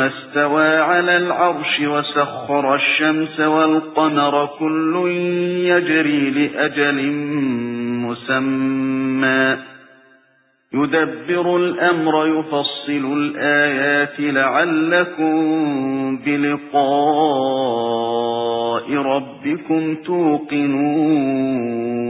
ثُمَّ اسْتَوَى عَلَى الْعَرْشِ وَسَخَّرَ الشَّمْسَ وَالْقَمَرَ كُلٌّ يَجْرِي لِأَجَلٍ مُّسَمًّى. يُدَبِّرُ الْأَمْرَ يُفَصِّلُ الْآيَاتِ لَعَلَّكُمْ بِلِقَاءِ رَبِّكُمْ تُوقِنُونَ.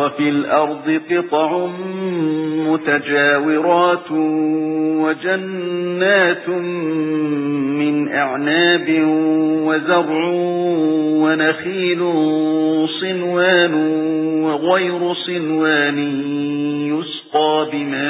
وَفِي الْأَرْضِ قِطَعٌ مُتَجَاوِرَاتٌ وَجَنَّاتٌ مِنْ أَعْنَابٍ وَزَرْعٌ وَنَخِيلٌ صِنْوَانٌ وَغَيْرُ صِنْوَانٍ يُسْقَى بِمَاءٍ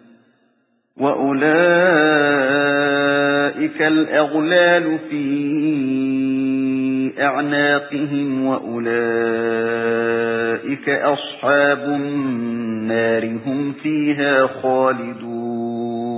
وَأُولَئِكَ الْأَغْلَالُ فِي أَعْنَاقِهِمْ وَأُولَئِكَ أَصْحَابُ النَّارِ هُمْ فِيهَا خَالِدُونَ